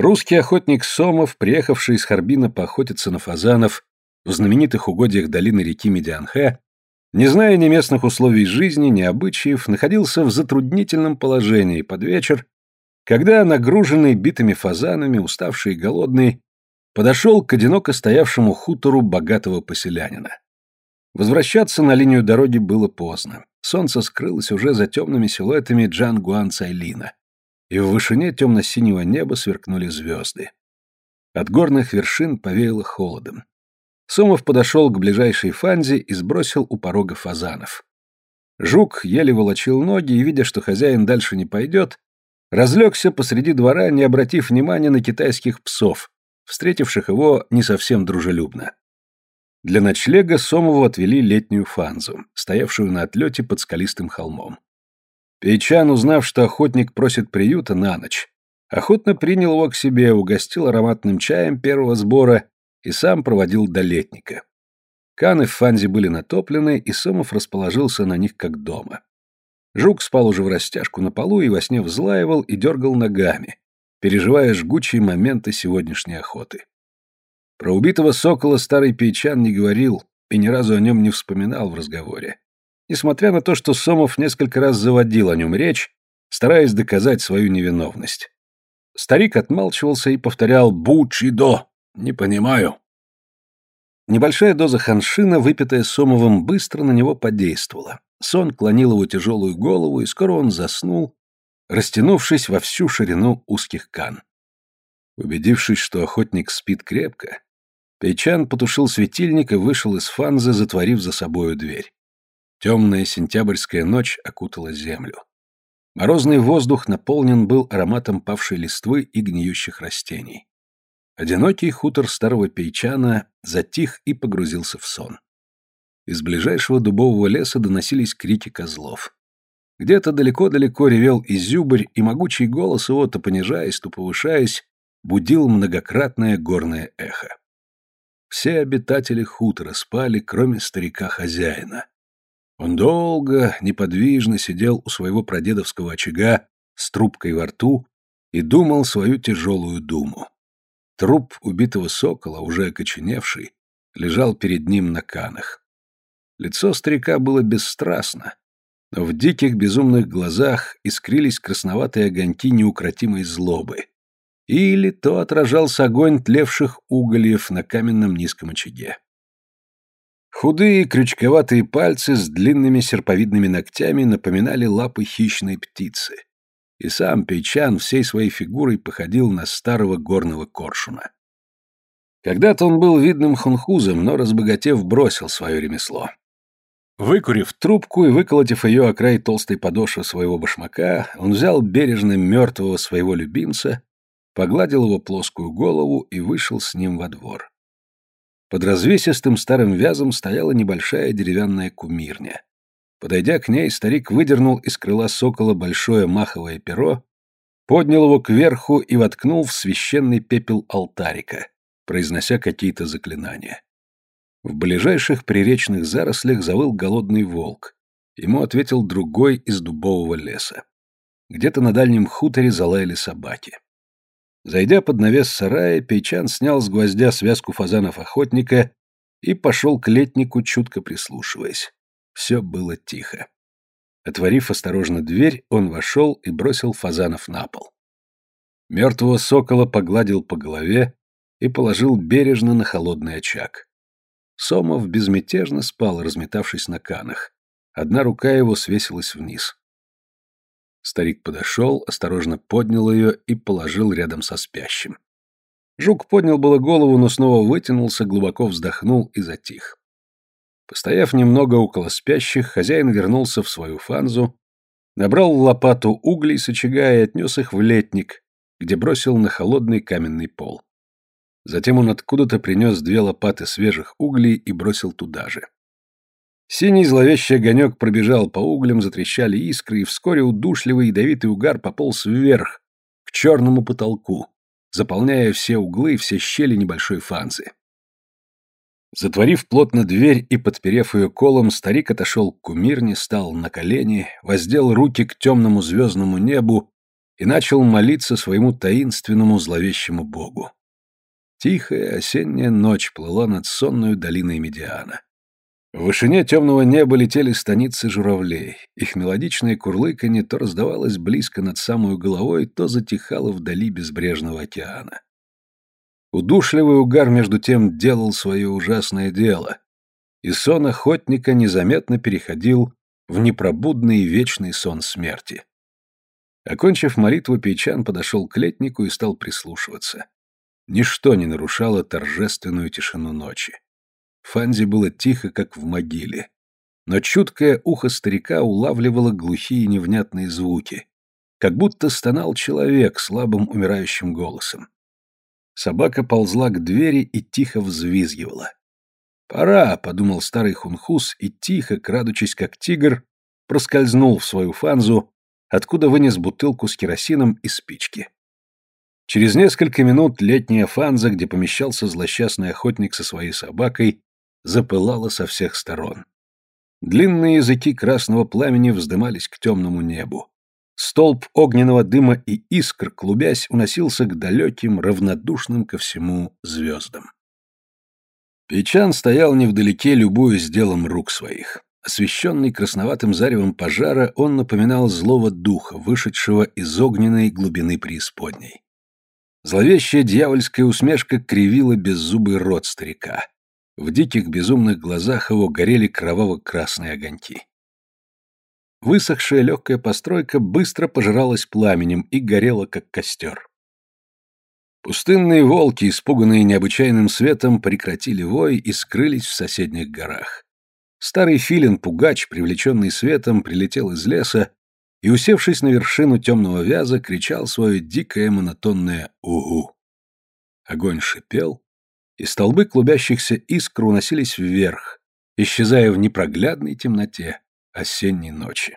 Русский охотник Сомов, приехавший из Харбина поохотиться на фазанов в знаменитых угодьях долины реки Медианхе, не зная ни местных условий жизни, ни обычаев, находился в затруднительном положении под вечер, когда, нагруженный битыми фазанами, уставший и голодный, подошел к одиноко стоявшему хутору богатого поселянина. Возвращаться на линию дороги было поздно. Солнце скрылось уже за темными силуэтами Джан Гуан Цайлина, и в вышине темно-синего неба сверкнули звезды. От горных вершин повеяло холодом. Сомов подошел к ближайшей фанзе и сбросил у порога фазанов. Жук еле волочил ноги и, видя, что хозяин дальше не пойдет, разлегся посреди двора, не обратив внимания на китайских псов, встретивших его не совсем дружелюбно. Для ночлега Сомову отвели летнюю фанзу, стоявшую на отлете под скалистым холмом. Пейчан, узнав, что охотник просит приюта на ночь, охотно принял его к себе, угостил ароматным чаем первого сбора и сам проводил до летника. Каны в фанзе были натоплены, и Сомов расположился на них как дома. Жук спал уже в растяжку на полу и во сне взлаивал и дергал ногами, переживая жгучие моменты сегодняшней охоты. Про убитого сокола старый пейчан не говорил и ни разу о нем не вспоминал в разговоре. Несмотря на то, что Сомов несколько раз заводил о нем речь, стараясь доказать свою невиновность. Старик отмалчивался и повторял «Бу-чи-до!» Не понимаю. Небольшая доза ханшина, выпитая Сомовым, быстро на него подействовала. Сон клонил его тяжелую голову, и скоро он заснул, растянувшись во всю ширину узких кан. Убедившись, что охотник спит крепко, Пейчан потушил светильник и вышел из фанзы, затворив за собою дверь. Темная сентябрьская ночь окутала землю. Морозный воздух наполнен был ароматом павшей листвы и гниющих растений. Одинокий хутор старого пейчана затих и погрузился в сон. Из ближайшего дубового леса доносились крики козлов. Где-то далеко-далеко ревел изюбрь, и могучий голос его, то понижаясь, то повышаясь, будил многократное горное эхо. Все обитатели хутора спали, кроме старика-хозяина. Он долго, неподвижно сидел у своего прадедовского очага с трубкой во рту и думал свою тяжелую думу. Труп убитого сокола, уже окоченевший, лежал перед ним на канах. Лицо старика было бесстрастно, но в диких безумных глазах искрились красноватые огоньки неукротимой злобы. Или то отражался огонь тлевших угольев на каменном низком очаге. Худые крючковатые пальцы с длинными серповидными ногтями напоминали лапы хищной птицы и сам Пейчан всей своей фигурой походил на старого горного коршуна. Когда-то он был видным хунхузом, но, разбогатев, бросил свое ремесло. Выкурив трубку и выколотив ее о край толстой подошвы своего башмака, он взял бережно мертвого своего любимца, погладил его плоскую голову и вышел с ним во двор. Под развесистым старым вязом стояла небольшая деревянная кумирня. Подойдя к ней, старик выдернул из крыла сокола большое маховое перо, поднял его кверху и воткнул в священный пепел алтарика, произнося какие-то заклинания. В ближайших приречных зарослях завыл голодный волк. Ему ответил другой из дубового леса. Где-то на дальнем хуторе залаяли собаки. Зайдя под навес сарая, Пейчан снял с гвоздя связку фазанов-охотника и пошел к летнику, чутко прислушиваясь. Все было тихо. Отворив осторожно дверь, он вошел и бросил фазанов на пол. Мертвого сокола погладил по голове и положил бережно на холодный очаг. Сомов безмятежно спал, разметавшись на канах. Одна рука его свесилась вниз. Старик подошел, осторожно поднял ее и положил рядом со спящим. Жук поднял было голову, но снова вытянулся, глубоко вздохнул и затих. Постояв немного около спящих, хозяин вернулся в свою фанзу, набрал лопату углей с очага и отнес их в летник, где бросил на холодный каменный пол. Затем он откуда-то принес две лопаты свежих углей и бросил туда же. Синий зловещий огонек пробежал по углям, затрещали искры, и вскоре удушливый ядовитый угар пополз вверх, к черному потолку, заполняя все углы, все щели небольшой фанзы. Затворив плотно дверь и подперев ее колом, старик отошел к кумирне, стал на колени, воздел руки к темному звездному небу и начал молиться своему таинственному зловещему богу. Тихая осенняя ночь плыла над сонную долиной Медиана. В вышине темного неба летели станицы журавлей. Их мелодичное курлыканье то раздавалось близко над самой головой, то затихало вдали безбрежного океана. Удушливый угар между тем делал свое ужасное дело, и сон охотника незаметно переходил в непробудный вечный сон смерти. Окончив молитву, Пейчан подошел к летнику и стал прислушиваться. Ничто не нарушало торжественную тишину ночи. Фанзе было тихо, как в могиле. Но чуткое ухо старика улавливало глухие невнятные звуки, как будто стонал человек слабым умирающим голосом. Собака ползла к двери и тихо взвизгивала. «Пора», — подумал старый хунхус и тихо, крадучись как тигр, проскользнул в свою фанзу, откуда вынес бутылку с керосином и спички. Через несколько минут летняя фанза, где помещался злосчастный охотник со своей собакой, запылала со всех сторон. Длинные языки красного пламени вздымались к темному небу. Столб огненного дыма и искр, клубясь, уносился к далеким, равнодушным ко всему звездам. Печан стоял невдалеке, любуясь делом рук своих. Освещенный красноватым заревом пожара, он напоминал злого духа, вышедшего из огненной глубины преисподней. Зловещая дьявольская усмешка кривила беззубый рот старика. В диких безумных глазах его горели кроваво-красные огоньки. Высохшая легкая постройка быстро пожиралась пламенем и горела, как костер. Пустынные волки, испуганные необычайным светом, прекратили вой и скрылись в соседних горах. Старый филин-пугач, привлеченный светом, прилетел из леса и, усевшись на вершину темного вяза, кричал свое дикое монотонное «Угу!». Огонь шипел, и столбы клубящихся искр уносились вверх, исчезая в непроглядной темноте осенней ночи.